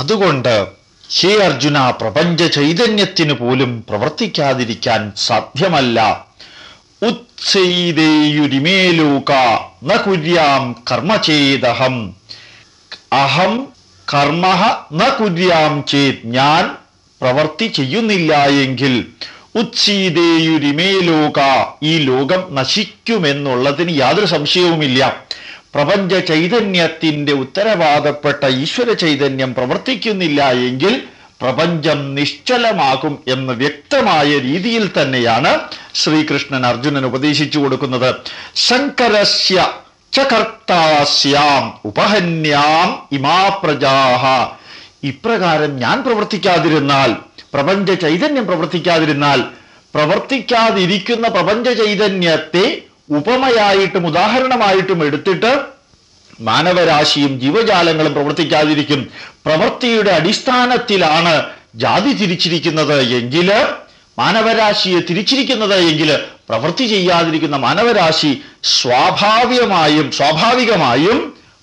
അതുകൊണ്ട് ഹേ അർജുന പ്രപഞ്ച ചൈതന്യത്തിന് പോലും പ്രവർത്തിക്കാതിരിക്കാൻ സാധ്യമല്ല. ഉത്സൈതേയുരിമേലോക ന കുര്യാം അഹം കർമ്മ ന കുര്യാം ഞാൻ പ്രവർത്തി ചെയ്യുന്നില്ല എങ്കിൽ ഉത്സീതേയുരിമേ ലോക ഈ ലോകം നശിക്കുമെന്നുള്ളതിന് യാതൊരു സംശയവുമില്ല. പ്രപഞ്ച ചൈതന്യത്തിന്റെ ഉത്തരവാദപ്പെട്ട ഈശ്വര ചൈതന്യം പ്രവർത്തിക്കുന്നില്ല എങ്കിൽ പ്രപഞ്ചം നിശ്ചലമാകും എന്ന് വ്യക്തമായ രീതിയിൽ തന്നെയാണ് ശ്രീകൃഷ്ണൻ അർജുനൻ ഉപദേശിച്ചു കൊടുക്കുന്നത്. ശങ്കരസ്യ ചകർത്താസ്യാം ഉപഹന്യാം ഇമാ പ്രജാഹ ഇപ്രകാരം ഞാൻ പ്രവർത്തിക്കാതിരുന്നാൽ പ്രപഞ്ച ചൈതന്യം പ്രവർത്തിക്കാതിരുന്നാൽ പ്രവർത്തിക്കാതിരിക്കുന്ന പ്രപഞ്ച ചൈതന്യത്തെ ഉപമയായിട്ടും ഉദാഹരണമായിട്ടും എടുത്തിട്ട് മാനവരാശിയും ജീവജാലങ്ങളും പ്രവർത്തിക്കാതിരിക്കും. പ്രവൃത്തിയുടെ അടിസ്ഥാനത്തിലാണ് ജാതി തിരിച്ചിരിക്കുന്നത് എങ്കിൽ മാനവരാശിയെ തിരിച്ചിരിക്കുന്നത് എങ്കിൽ പ്രവൃത്തി ചെയ്യാതിരിക്കുന്ന മാനവരാശി സ്വാഭാവികമായും സ്വാഭാവികമായും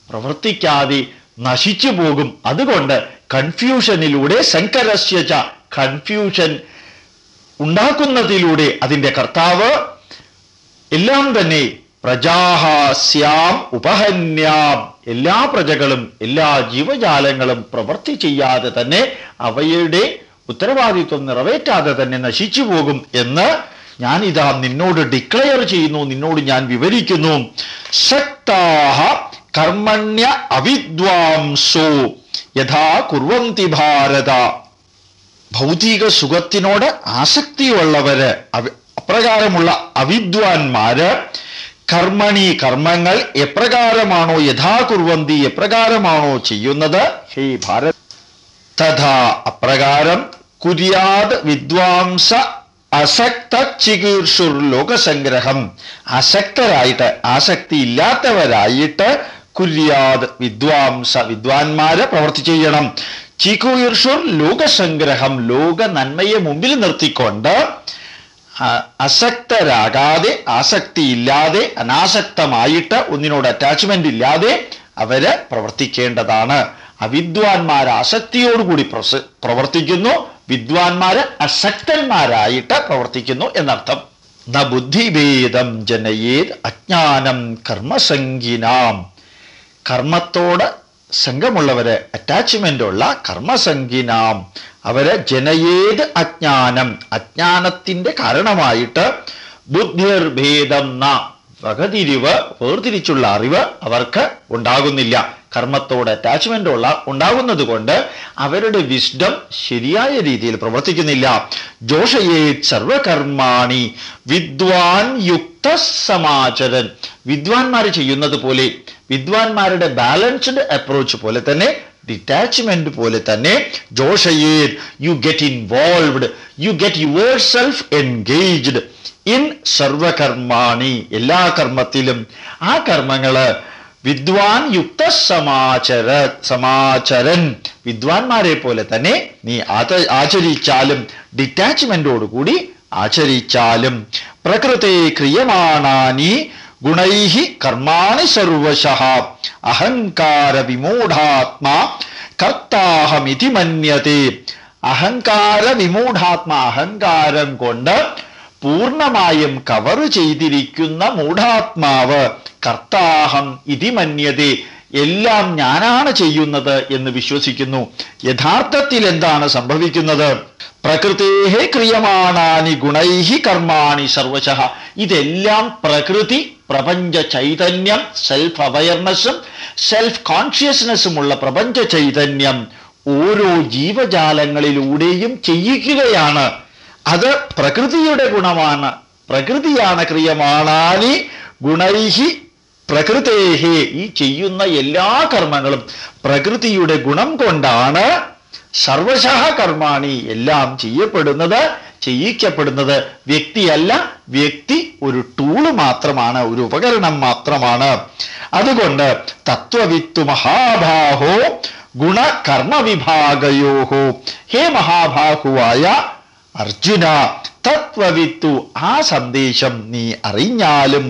പ്രവർത്തിക്കാതെ നശിച്ചു പോകും. അതുകൊണ്ട് കൺഫ്യൂഷനിലൂടെ ശങ്കരസ്യച്ച കൺഫ്യൂഷൻ ഉണ്ടാക്കുന്നതിലൂടെ അതിന്റെ കർത്താവ് എല്ലാം തന്നെ പ്രജാഹാസ്യാം ഉപഹന്യാം. എല്ലാ പ്രജകളും എല്ലാ ജീവജാലങ്ങളും പ്രവൃത്തി ചെയ്യാതെ തന്നെ അവയുടെ ഉത്തരവാദിത്വം നിറവേറ്റാതെ തന്നെ നശിച്ചു പോകും എന്ന് ഞാൻ ഇതാ നിന്നോട് ഡിക്ലെയർ ചെയ്യുന്നു നിന്നോട് ഞാൻ വിവരിക്കുന്നു. ശക്താഹ കർമ്മണ്യ അവിദ്വാംസോ യഥാ കുർവന്തി ഭാരത. ഭൗതിക സുഖത്തിനോട് ആസക്തിയുള്ളവര് അപ്രകാരമുള്ള അവിദ്വാൻമാര് കർമ്മണി കർമ്മങ്ങൾ എപ്രകാരമാണോ യഥാകുർവന്തി എപ്രകാരമാണോ ചെയ്യുന്നത്? ഹേ ഭാരത്. തഥാ അപ്രകാരം കുര്യാത് വിദ്വാംസ അസക്ത ചികീർഷുർ ലോകസംഗ്രഹം. അസക്തരായിട്ട് ആസക്തി ഇല്ലാത്തവരായിട്ട് കുര്യാത് വിദ്വാംസ വിദ്വാൻമാര് പ്രവർത്തി ചെയ്യണം. ചികുയർഷുർ ലോകസംഗ്രഹം ലോക നന്മയെ മുമ്പിൽ നിർത്തിക്കൊണ്ട് അസക്തരാകാതെ ആസക്തിയില്ലാതെ അനാസക്തമായിട്ട് ഒന്നിനോട് അറ്റാച്ച്മെന്റ് ഇല്ലാതെ അവർ പ്രവർത്തിക്കേണ്ടതാണ്. അവിദ്വാൻമാർ ആസക്തിയോടുകൂടി പ്രവർത്തിക്കുന്നു. വിദ്വാൻമാര് അസക്തന്മാരായിട്ട് പ്രവർത്തിക്കുന്നു എന്നർത്ഥം. ന ബുദ്ധിഭേദം ജനയേത് അജ്ഞാനം കർമ്മസംഗിനാം. കർമ്മത്തോട് സംഘമുള്ളവര് അറ്റാച്ച്മെന്റ് ഉള്ള കർമ്മസംഗിനാം. അവർ ജനയേത് അജ്ഞാനം അജ്ഞാനത്തിന്റെ കാരണമായിട്ട് ബുദ്ധിർഭേദം ന വകതിരിവ് വേർതിരിച്ചുള്ള അറിവ് അവർക്ക് ഉണ്ടാകുന്നില്ല. കർമ്മത്തോട് അറ്റാച്ച്മെന്റ് ഉള്ള ഉണ്ടാകുന്നത് കൊണ്ട് അവരുടെ വിസ്ഡം ശരിയായ രീതിയിൽ പ്രവർത്തിക്കുന്നില്ല. ജോഷയേ സർവകർമാണി വിദ്വാൻ യുക്ത സമാചരൻ. വിദ്വാൻമാർ ചെയ്യുന്നത് പോലെ വിദ്വാൻമാരുടെ ബാലൻസ്ഡ് അപ്രോച്ച് പോലെ തന്നെ ഡിറ്റാച്ച്മെന്റ് പോലെ തന്നെ ജോഷയേ you get involved you get yourself engaged in സർവകർമാണി. എല്ലാ കർമ്മത്തിലും ആ കർമ്മങ്ങൾ വിദ്വാൻ യുക്ത സമാചര സമാചരൻ. വിദ്വാൻമാരെ പോലെ തന്നെ നീ ആച- ആചരിച്ചാലും ഡിറ്റാച്ച്മെന്റോടുകൂടി ആചരിച്ചാലും പ്രകൃതേ ക്രിയമാണാനി ഗുണൈഹി കർമാണി സർവശ. അഹങ്കാര വിമൂഢാത്മാ കർത്താഹമിതി മന്യത്തെ അഹങ്കാര വിമൂഢാത്മാ അഹങ്കാരം കൊണ്ട് പൂർണമായും കവർ ചെയ്തിരിക്കുന്ന മൂഢാത്മാവ് കർത്താഹം ഇതി മന്യതേ. എല്ലാം ഞാനാണ് ചെയ്യുന്നത് എന്ന് വിശ്വസിക്കുന്നു. യഥാർത്ഥത്തിൽ എന്താണ് സംഭവിക്കുന്നത്? പ്രകൃതേഹേ ക്രിയമാണാനി ഗുണൈഹി കർമാണി സർവശ. ഇതെല്ലാം പ്രകൃതി പ്രപഞ്ച ചൈതന്യം സെൽഫ് അവയർനെസ്സും സെൽഫ് കോൺഷ്യസ്നെസ്സുമുള്ള പ്രപഞ്ച ചൈതന്യം ഓരോ ജീവജാലങ്ങളിലൂടെയും ചെയ്യിക്കുകയാണ്. അത് പ്രകൃതിയുടെ ഗുണമാണ്. പ്രകൃതിയാണ് ക്രിയമാണാനി ഗുണൈഹി പ്രകൃതേഹേ ഈ ചെയ്യുന്ന എല്ലാ കർമ്മങ്ങളും പ്രകൃതിയുടെ ഗുണം കൊണ്ടാണ് സർവശഹ കർമാണി എല്ലാം ചെയ്യപ്പെടുന്നത് ചെയ്യിക്കപ്പെടുന്നത്. വ്യക്തിയല്ല വ്യക്തി ഒരു ടൂൾ മാത്രമാണ് ഒരു ഉപകരണം മാത്രമാണ്. അതുകൊണ്ട് തത്വവിത്തു മഹാഭാഹോ ഗുണകർമ്മവിഭാഗയോഹോ. ഹേ മഹാഭാഹുവായ അർജുന തത്വവിത്തു ആ സന്ദേശം നീ അറിഞ്ഞാലും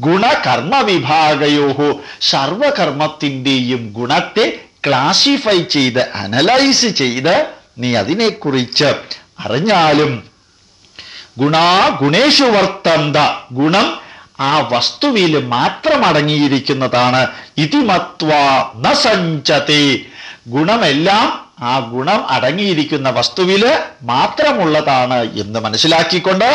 ഗുണകർമ്മ വിഭാഗയോഹോ സർവകർമ്മത്തിന്റെയും ഗുണത്തെ ക്ലാസിഫൈ ചെയ്ത് അനലൈസ് ചെയ്ത് നീ അതിനെക്കുറിച്ച് അറിഞ്ഞാലും ഗുണാ ഗുണേഷു വർത്തന്ത ഗുണം ആ വസ്തുവിൽ മാത്രം അടങ്ങിയിരിക്കുന്നതാണ് ഇതിമത്വ ന സഞ്ചതി ഗുണമെല്ലാം ആ ഗുണം അടങ്ങിയിരിക്കുന്ന വസ്തുവിൽ മാത്രമുള്ളതാണ് എന്ന് മനസ്സിലാക്കിക്കൊണ്ട്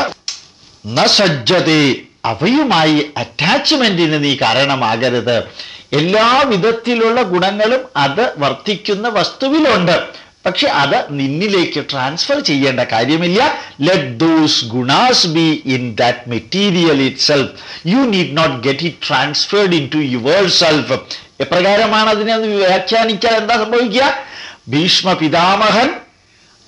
ന സജ്ജതേ അവയുമായി അറ്റാച്ച്മെന്റിന് നീ കാരണമാകരുത്. എല്ലാ വിധത്തിലുള്ള ഗുണങ്ങളും അത് വർദ്ധിക്കുന്ന വസ്തുവിലുണ്ട്. പക്ഷെ അത് നിന്നിലേക്ക് ട്രാൻസ്ഫർ ചെയ്യേണ്ട കാര്യമില്ല. Let those gunas be in that material itself you need not get it transferred into yourself എപ്രകാരമാണ് അതിനെ വ്യാഖ്യാനിക്കാൻ എന്താ സംഭവിക്കുക? ഭീഷ്മ പിതാമഹൻ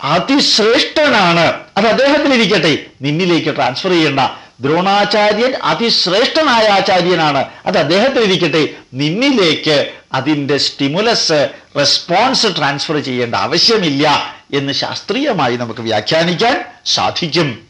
അതിശ്രേഷ്ഠനാണ്. അത് അദ്ദേഹത്തിലിരിക്കട്ടെ നിന്നിലേക്ക് ട്രാൻസ്ഫർ ചെയ്യേണ്ട. ദ്രോണാചാര്യൻ അതിശ്രേഷ്ഠനായ ആചാര്യനാണ്. അത് അദ്ദേഹത്തിലിരിക്കട്ടെ നിന്നിലേക്ക് അതിന്റെ സ്റ്റിമുലസ് റെസ്പോൺസ് ട്രാൻസ്ഫർ ചെയ്യേണ്ട ആവശ്യമില്ല എന്ന് ശാസ്ത്രീയമായി നമുക്ക് വ്യാഖ്യാനിക്കാൻ സാധിക്കും.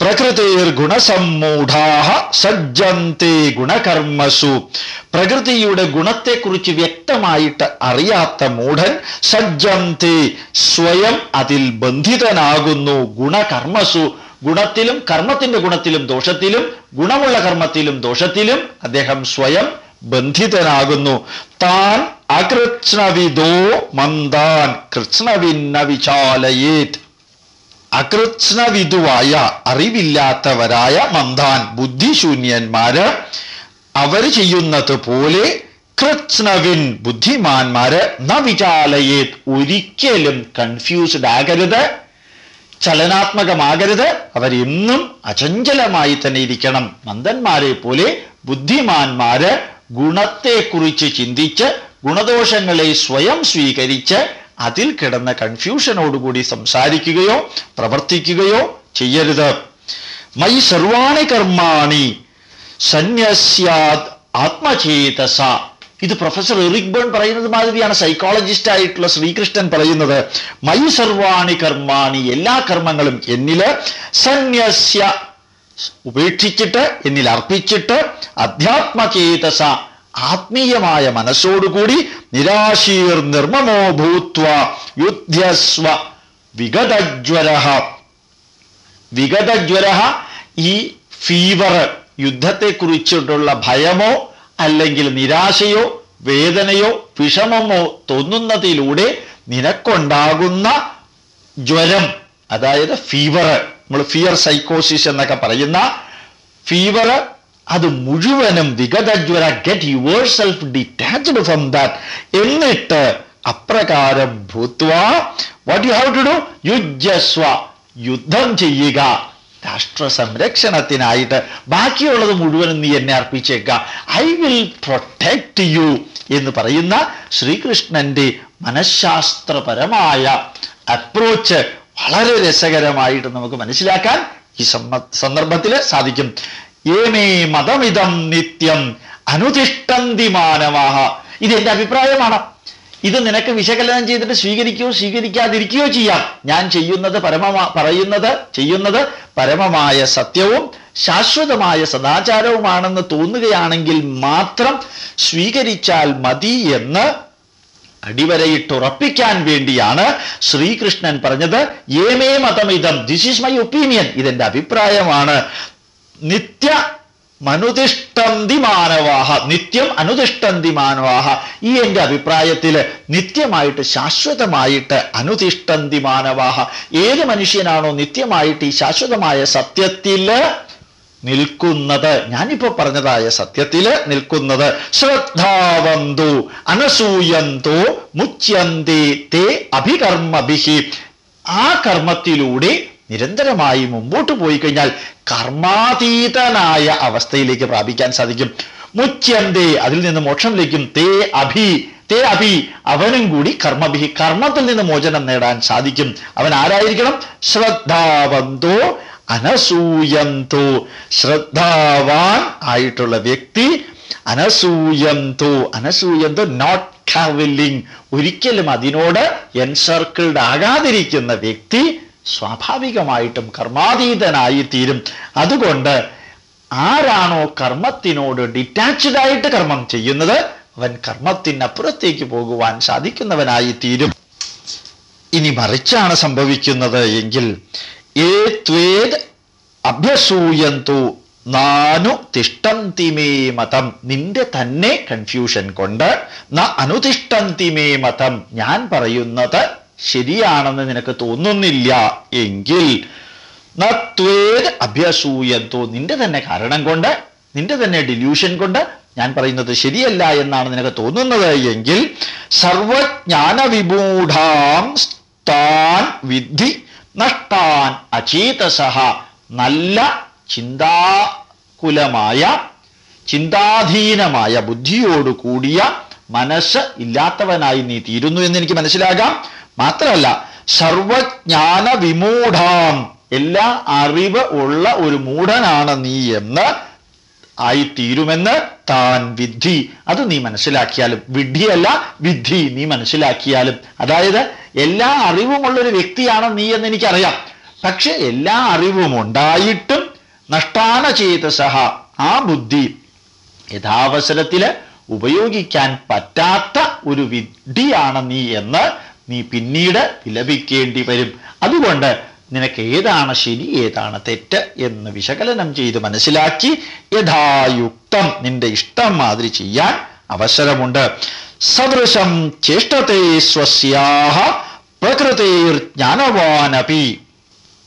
പ്രകൃതിർ ഗുണസമ്മൂഢാ സജ്ജന്തേ ഗുണകർമ്മസു. പ്രകൃതിയുടെ ഗുണത്തെക്കുറിച്ച് വ്യക്തമായിട്ട് അറിയാത്ത മൂഢൻ സജ്ജന്തി സ്വയം അതിൽ ബന്ധിതനാകുന്നു. ഗുണകർമ്മസു ഗുണത്തിലും കർമ്മത്തിന്റെ ഗുണത്തിലും ദോഷത്തിലും ഗുണമുള്ള കർമ്മത്തിലും ദോഷത്തിലും അദ്ദേഹം സ്വയം ബന്ധിതനാകുന്നു. താൻ അകൃത്സ്ണവിദോ മന്ദാൻ കൃഷ്ണവിന്ന വിചാലയേത് അകൃത്സ്ണവിധുവായ അറിവില്ലാത്തവരായ മന്ദാൻ ബുദ്ധിശൂന്യന്മാര് അവർ ചെയ്യുന്നത് പോലെ കൃത്സ്ണവിൻ ബുദ്ധിമാന്മാര് ന വിചാലയേത് ഒരിക്കലും കൺഫ്യൂസ്ഡ് ആകരുത്. ചലനാത്മകമാകരുത്. അവരെന്നും അചഞ്ചലമായി തന്നെ ഇരിക്കണം. മന്ദന്മാരെ പോലെ ബുദ്ധിമാന്മാര് ഗുണത്തെക്കുറിച്ച് ചിന്തിച്ച് ഗുണദോഷങ്ങളെ സ്വയം സ്വീകരിച്ച് അതിൽ കിടന്ന കൺഫ്യൂഷനോടുകൂടി സംസാരിക്കുകയോ പ്രവർത്തിക്കുകയോ ചെയ്യരുത്. മൈ സർവാണി കർമാണി സന്യസ്യാത് ആത്മചേതസ ഇത് പ്രൊഫസർ എറിക് ബേൺ പറയുന്നത് മാതിരിയാണ്. സൈക്കോളജിസ്റ്റ് ആയിട്ടുള്ള ശ്രീകൃഷ്ണൻ പറയുന്നത് മൈ സർവാണി കർമാണി എല്ലാ കർമ്മങ്ങളും എന്നിൽ സന്യസ്യ ഉപേക്ഷിച്ചിട്ട് എന്നിൽ അർപ്പിച്ചിട്ട് അധ്യാത്മചേതസ ആത്മീയമായ മനസ്സോടുകൂടി നിരാശീർ നിർമ്മമോ ഭൂത്വ യുദ്ധസ്വ വിഗതജ്വര വിഗതജ്വര ഈ ഫീവർ യുദ്ധത്തെക്കുറിച്ചിട്ടുള്ള ഭയമോ അല്ലെങ്കിൽ നിരാശയോ വേദനയോ വിഷമമോ തോന്നുന്നതിലൂടെ നിനക്കുണ്ടാകുന്ന ജ്വരം അതായത് ഫീവർ നമ്മൾ ഫിയർ സൈക്കോസിസ് എന്നൊക്കെ പറയുന്ന ഫീവർ അത് മുഴുവനും വിഗതജ്വര get yourself detached from that എന്നിട്ട് അപ്രകാരം ഭൂത്വ what you have to do യുജസ്വ യുദ്ധം ചെയ്യുക. രാഷ്ട്ര സംരക്ഷണത്തിനായിട്ട് ബാക്കിയുള്ളത് മുഴുവനും നീ എന്നെ അർപ്പിച്ചേക്ക. ഐ വിൽ പ്രൊട്ടക്ട് യു എന്ന് പറയുന്ന ശ്രീകൃഷ്ണന്റെ മനഃശാസ്ത്രപരമായ അപ്രോച്ച് വളരെ രസകരമായിട്ട് നമുക്ക് മനസ്സിലാക്കാൻ ഈ സന്ദർഭത്തിൽ സാധിക്കും. ഏമേ മതമിതം നിത്യം അനുതിഷ്ടന്തി മാനവാഹ. ഇത് എന്റെ അഭിപ്രായമാണ്. ഇത് നിനക്ക് വിശകലനം ചെയ്തിട്ട് സ്വീകരിക്കുകയോ സ്വീകരിക്കാതിരിക്കുകയോ ചെയ്യാം. ഞാൻ ചെയ്യുന്നത് പരമമാ പറയുന്നത് ചെയ്യുന്നത് പരമമായ സത്യവും ശാശ്വതമായ സദാചാരവുമാണെന്ന് തോന്നുകയാണെങ്കിൽ മാത്രം സ്വീകരിച്ചാൽ മതി എന്ന് അടിവരയിട്ടുറപ്പിക്കാൻ വേണ്ടിയാണ് ശ്രീകൃഷ്ണൻ പറഞ്ഞത്. ഏമേ മതമിതം. ദിസ് ഈസ് മൈ ഒപ്പീനിയൻ ഇതെന്റെ അഭിപ്രായമാണ്. നിത്യ മനുതിഷ്ടന്തി മാനവാഹ. നിത്യം അനുതിഷ്ടന്തി മാനവാഹ. ഈ എന്റെ അഭിപ്രായത്തിൽ നിത്യമായിട്ട് ശാശ്വതമായിട്ട് അനുതിഷ്ടന്തി മാനവാഹ. ഏത് മനുഷ്യനാണോ നിത്യമായിട്ട് ഈ ശാശ്വതമായ സത്യത്തിൽ നിൽക്കുന്നത്? ഞാനിപ്പോ പറഞ്ഞതായ സത്യത്തിൽ നിൽക്കുന്നത് ശ്രദ്ധാവന്തു അനസൂയന്തോ മുച്യന്തേ തേ അഭികർമ്മഭിഹി ആ കർമ്മത്തിലൂടെ നിരന്തരമായി മുമ്പോട്ട് പോയി കഴിഞ്ഞാൽ കർമാതീതനായ അവസ്ഥയിലേക്ക് പ്രാപിക്കാൻ സാധിക്കും. മുച്യന്തേ അതിൽ നിന്ന് മോക്ഷം ലഭിക്കും. തേ അഭി തേ അഭി അവനും കൂടി കർമ്മഭി കർമ്മത്തിൽ നിന്ന് മോചനം നേടാൻ സാധിക്കും. അവൻ ആരായിരിക്കണം? ശ്രദ്ധാവന്തോ അനസൂയന്തോ. ശ്രദ്ധാവാൻ ആയിട്ടുള്ള വ്യക്തി അനസൂയന്തോ. അനസൂയന്തോ നോട്ട് കാവില്ലിങ് ഒരിക്കലും അതിനോട് എൻസർക്കിൾഡ് ആകാതിരിക്കുന്ന വ്യക്തി സ്വാഭാവികമായിട്ടും കർമാതീതനായി തീരും അതുകൊണ്ട് ആരാണോ കർമ്മത്തിനോട് ഡിറ്റാച്ച്ഡ് ആയിട്ട് കർമ്മം ചെയ്യുന്നത് അവൻ കർമ്മത്തിനപ്പുറത്തേക്ക് പോകുവാൻ സാധിക്കുന്നവനായി തീരും ഇനി മറിച്ചാണ് സംഭവിക്കുന്നത് എങ്കിൽ ഏ ത്വേദ് അഭ്യസൂയന്തു നാനു തിഷ്ടന്തി മതം. നിന്റെ തന്നെ കൺഫ്യൂഷൻ കൊണ്ട് ന അനുതിഷ്ടന്തി മേ മതം. ഞാൻ പറയുന്നത് ശരിയാണെന്ന് നിനക്ക് തോന്നുന്നില്ല എങ്കിൽ അഭ്യസൂയന്തോ. നിന്റെ തന്നെ കാരണം കൊണ്ട് നിന്റെ തന്നെ ഡില്യൂഷൻ കൊണ്ട് ഞാൻ പറയുന്നത് ശരിയല്ല എന്നാണ് നിനക്ക് തോന്നുന്നത് എങ്കിൽ സർവജ്ഞാന വിമൂഢാം താൻ വിദ്ധി നഷ്ടാൻ അചേതസഹ. നല്ല ചിന്താകുലമായ ചിന്താധീനമായ ബുദ്ധിയോടുകൂടിയ മനസ്സ് ഇല്ലാത്തവനായി നീ തീരുന്നു എന്ന് എനിക്ക് മനസ്സിലാകാം. മാത്രമല്ല സർവജ്ഞാന വിമൂഢാം എല്ലാ അറിവ് ഉള്ള ഒരു മൂഢനാണ് നീ എന്ന് ആയിത്തീരുമെന്ന് താൻ വിദ്ധി അത് നീ മനസ്സിലാക്കിയാലും വിഡ്ഢിയല്ല വിദ്ധി നീ മനസ്സിലാക്കിയാലും. അതായത് എല്ലാ അറിവുമുള്ള ഒരു വ്യക്തിയാണ് നീ എന്ന് എനിക്കറിയാം. പക്ഷെ എല്ലാ അറിവും ഉണ്ടായിട്ടും നഷ്ടാന സഹ ആ ബുദ്ധി യഥാവസരത്തിൽ ഉപയോഗിക്കാൻ പറ്റാത്ത ഒരു വിഡ്ഢിയാണ് നീ എന്ന് നീ പിന്നീട് വിലപിക്കേണ്ടി വരും. അതുകൊണ്ട് നിനക്ക് ഏതാണ് ശരി ഏതാണ് തെറ്റ് എന്ന് വിശകലനം ചെയ്ത് മനസ്സിലാക്കി യഥായുക്തം നിന്റെ ഇഷ്ടം മാതിരി ചെയ്യാൻ അവസരമുണ്ട്. സദൃശം ചേഷ്ടത്തെ സ്വസ്യാഹ പ്രകൃതിർ ജ്ഞാനവാനപി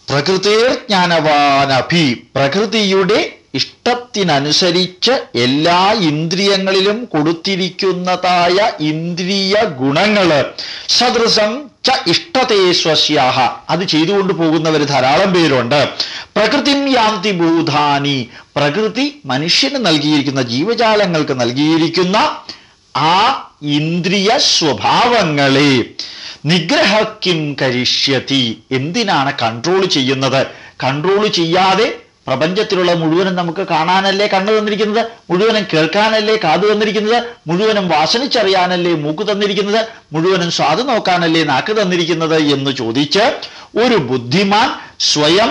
പ്രകൃതിർ ജ്ഞാനവാനഭി പ്രകൃതിയുടെ ഇഷ്ടത്തിനനുസരിച്ച് എല്ലാ ഇന്ദ്രിയങ്ങളിലും കൊടുത്തിരിക്കുന്നതായ ഇന്ദ്രിയ ഗുണങ്ങൾ സദൃശം ച ഇഷ്ടതേ സ്വസ്യാഹ. അത് ചെയ്തുകൊണ്ട് പോകുന്നവർ ധാരാളം പേരുണ്ട്. പ്രകൃതി യാന്തി ഭൂതാനി. പ്രകൃതി മനുഷ്യന് നൽകിയിരിക്കുന്ന ജീവജാലങ്ങൾക്ക് നൽകിയിരിക്കുന്ന ആ ഇന്ദ്രിയ സ്വഭാവങ്ങളെ നിഗ്രഹക്കിം കരിഷ്യതി. എന്തിനാണ് കൺട്രോൾ ചെയ്യുന്നത്? കൺട്രോൾ ചെയ്യാതെ പ്രപഞ്ചത്തിലുള്ള മുഴുവനും നമുക്ക് കാണാനല്ലേ കണ്ണു തന്നിരിക്കുന്നത്? മുഴുവനും കേൾക്കാനല്ലേ കാതു തന്നിരിക്കുന്നത്? മുഴുവനും വാസനിച്ചറിയാനല്ലേ മൂക്ക് തന്നിരിക്കുന്നത്? മുഴുവനും സ്വാദ് നോക്കാനല്ലേ നാക്ക് തന്നിരിക്കുന്നത് എന്ന് ചോദിച്ച് ഒരു ബുദ്ധിമാൻ സ്വയം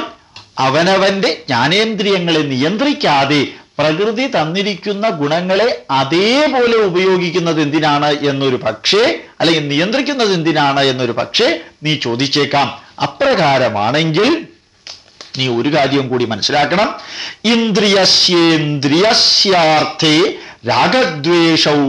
അവനവന്റെ ജ്ഞാനേന്ദ്രിയങ്ങളെ നിയന്ത്രിക്കാതെ പ്രകൃതി തന്നിരിക്കുന്ന ഗുണങ്ങളെ അതേപോലെ ഉപയോഗിക്കുന്നത് എന്തിനാണ് എന്നൊരു പക്ഷേ അല്ലെങ്കിൽ നിയന്ത്രിക്കുന്നത് എന്തിനാണ് എന്നൊരു പക്ഷേ നീ ചോദിച്ചേക്കാം. അപ്രകാരമാണെങ്കിൽ നീ ഒരു കാര്യം കൂടി മനസ്സിലാക്കണം. ഇന്ദ്രിയസ്യേന്ദ്രിയസ്യാർത്ഥേ രാഗദ്വേഷൗ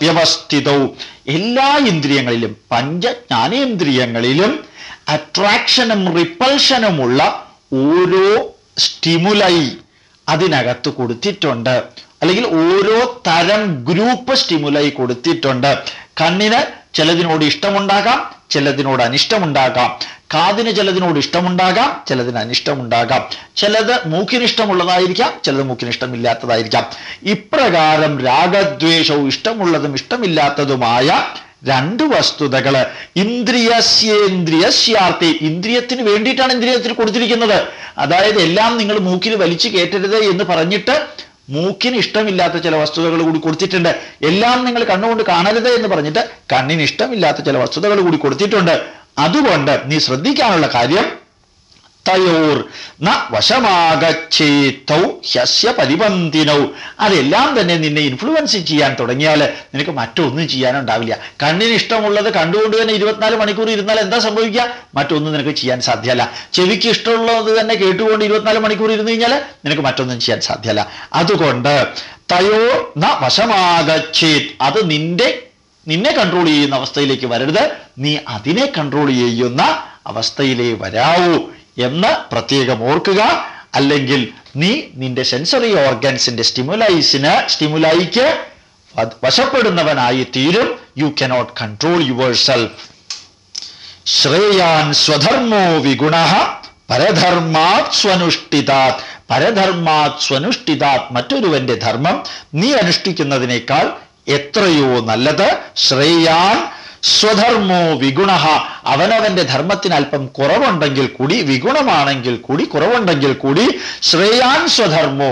വ്യവസ്ഥിതൗ. എല്ലാ ഇന്ദ്രിയങ്ങളിലും പഞ്ചജ്ഞാനേന്ദ്രിയങ്ങളിലും അട്രാക്ഷനും റിപ്പൾഷനുമുള്ള ഓരോ സ്റ്റിമുലൈ അതിനകത്ത് കൊടുത്തിട്ടുണ്ട്. അല്ലെങ്കിൽ ഓരോ തരം ഗ്രൂപ്പ് സ്റ്റിമുലൈ കൊടുത്തിട്ടുണ്ട്. കണ്ണിന് ചിലതിനോട് ഇഷ്ടമുണ്ടാകാം ചിലതിനോട് അനിഷ്ടമുണ്ടാകാം. കാതിന് ചിലതിനോട് ഇഷ്ടമുണ്ടാകാം ചിലതിന് അനിഷ്ടമുണ്ടാകാം. ചിലത് മൂക്കിന് ഇഷ്ടമുള്ളതായിരിക്കാം ചിലത് മൂക്കിന് ഇഷ്ടമില്ലാത്തതായിരിക്കാം ഇപ്രകാരം രാഗദ്വേഷവും ഇഷ്ടമുള്ളതും ഇഷ്ടമില്ലാത്തതുമായ രണ്ട് വസ്തുതകൾ ഇന്ദ്രിയസ്യേന്ദ്രിയസ്യാർത്ഥി ഇന്ദ്രിയത്തിന് വേണ്ടിയിട്ടാണ് ഇന്ദ്രിയത്തിൽ കൊടുത്തിരിക്കുന്നത്. അതായത് എല്ലാം നിങ്ങൾ മൂക്കിൽ വലിച്ചു കയറ്റരുത് എന്ന് പറഞ്ഞിട്ട് മൂക്കിന് ഇഷ്ടമില്ലാത്ത ചില വസ്തുതകൾ കൂടി കൊടുത്തിട്ടുണ്ട്. എല്ലാം നിങ്ങൾ കണ്ണുകൊണ്ട് കാണരുത് എന്ന് പറഞ്ഞിട്ട് കണ്ണിന് ഇഷ്ടമില്ലാത്ത ചില വസ്തുതകൾ കൂടി കൊടുത്തിട്ടുണ്ട്. അതുകൊണ്ട് നീ ശ്രദ്ധിക്കാനുള്ള കാര്യം തയോർ ന വശമാകച്ചേത്തൗ ഹ്യസ്യ പരിപന്തിനൗ അതെല്ലാം തന്നെ നിന്നെ ഇൻഫ്ലുവൻസ് ചെയ്യാൻ തുടങ്ങിയാൽ നിനക്ക് മറ്റൊന്നും ചെയ്യാനുണ്ടാവില്ല. കണ്ണിന് ഇഷ്ടമുള്ളത് കണ്ടുകൊണ്ട് തന്നെ ഇരുപത്തിനാല് മണിക്കൂർ ഇരുന്നാൽ എന്താ സംഭവിക്കുക? മറ്റൊന്നും നിനക്ക് ചെയ്യാൻ സാധ്യമല്ല. ചെവിക്ക് ഇഷ്ടമുള്ളത് തന്നെ കേട്ടുകൊണ്ട് ഇരുപത്തിനാല് മണിക്കൂർ ഇരുന്ന് കഴിഞ്ഞാൽ നിനക്ക് മറ്റൊന്നും ചെയ്യാൻ സാധ്യമല്ല. അതുകൊണ്ട് തയോ ന വശമാകച്ചേത് അത് നിന്റെ നിന്നെ കൺട്രോൾ ചെയ്യുന്ന അവസ്ഥയിലേക്ക് വരരുത്. നീ അതിനെ കൺട്രോൾ ചെയ്യുന്ന അവസ്ഥയിലേ വരാവൂ എന്ന് പ്രത്യേകം ഓർക്കുക. അല്ലെങ്കിൽ നീ നിന്റെ സെൻസറി ഓർഗൻസിന്റെ സ്റ്റിമുലൈസിന് സ്റ്റിമുലൈക്ക് വശപ്പെടുന്നവനായി തീരും you cannot control yourself ശ്രേയാൻ സ്വധർമ്മോ വിഗുണ പരധർമാത് സ്വനുഷ്ഠിതാത്. പരധർമാത് സ്വനുഷ്ഠിതാത് മറ്റൊരുവന്റെ ധർമ്മം നീ അനുഷ്ഠിക്കുന്നതിനേക്കാൾ എത്രയോ നല്ലത്. ശ്രേയാൻ സ്വധർമ്മോ വിഗുണ അവനവന്റെ ധർമ്മത്തിന് അല്പം കുറവുണ്ടെങ്കിൽ കൂടി വിഗുണമാണെങ്കിൽ കൂടി കുറവുണ്ടെങ്കിൽ കൂടി ശ്രേയാൻ സ്വധർമ്മോ